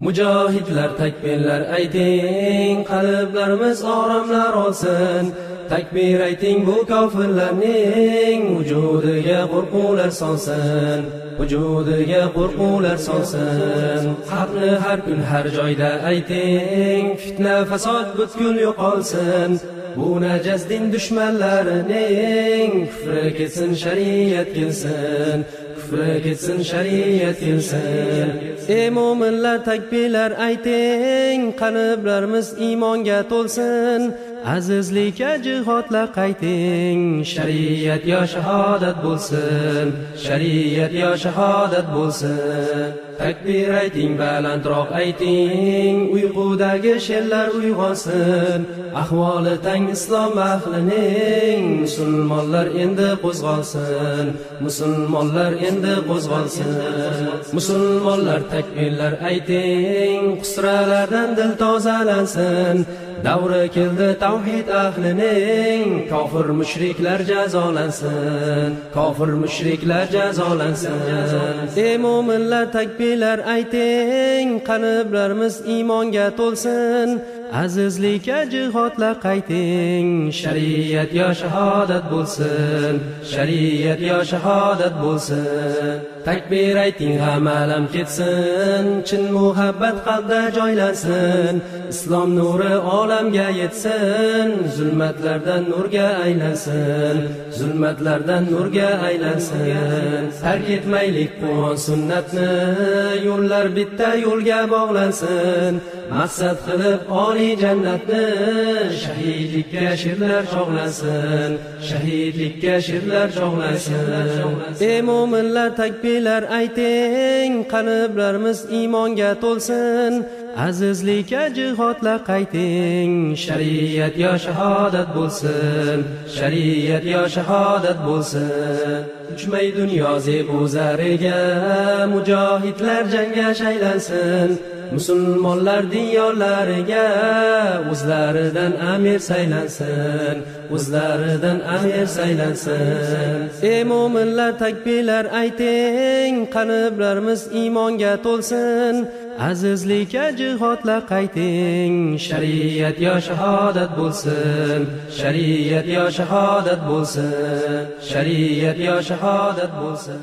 mujohidlar takbirlar ayting qalblarimiz oromlar olsin. Takbir ayting bu kofirlarning vujudiga qo'rquvlar solsin vujudiga qo'rquvlar solsin haqni har kun har joyda ayting fitna fasod butkul yo'qolsin. Bu najas din dushmanlarining kufri ketsin shariat kelsin. Kufri ketsin shariat kelsin ey mo'minlar takbirlar ayting qalblarimiz iymonga to'lsin. Azizlikka jihodlar qayting. Shariat yo shahodat bo'lsin. Shariat yo shahodat bo'lsin. Takbir ayting balandroq ayting. Uyqudagi sherlar uyg'onsin. Ahvoli tang islom ahlining musulmonlar endi qo'zg'olsin. Musulmonlar endi qo'zg'olsin. Musulmonlar takbirlar ayting. Qusralardan dil tozalansin. Davri keldi tavhid ahlining. Kofir mushriklar jazolansin kofir mushriklar jazolansin. Ey mo'minlar takbirlar ayting qalblarimiz iymonga to'lsin. Azizlikka jihodlar qayting shariat yo shahodat bo'lsin shariat yo shahodat bo'lsin. Takbir ayting g'amalam ketsin chin muhabbat qalbda joylansin. Islom nuri olamga yetsin zulmatlardan nurga aylansin zulmatlardan nurga aylansin. Tark etmaylik qur'on sunnatni yo'llar bitta yo'lga bog'lansin. Maqsad qilib oliy jannatni shahidlikka shirlar chog'lasin shahidlikka shirlar chog'lasin. Ey mo'minlar takbirlar ayting qalblarimiz iymonga to'lsin. Azizlikka jihodlar qayting shariat yo shahodat bo'lsin shariat yo shahodat bo'lsin. Uchmay dunyo zebu zariga mujohidlar jangga shaylansin. Musulmonlar diyorlariga o'zlaridan amir saylansin o'zlaridan amir saylansin. Ey mo'minlar takbirlar ayting qalblarimiz iymonga to'lsin. Azizlikka jihodlar qayting shariat yo shahodat bo'lsin. Shariat yo shahodat bo'lsin shariat yo shahodat bo'lsin.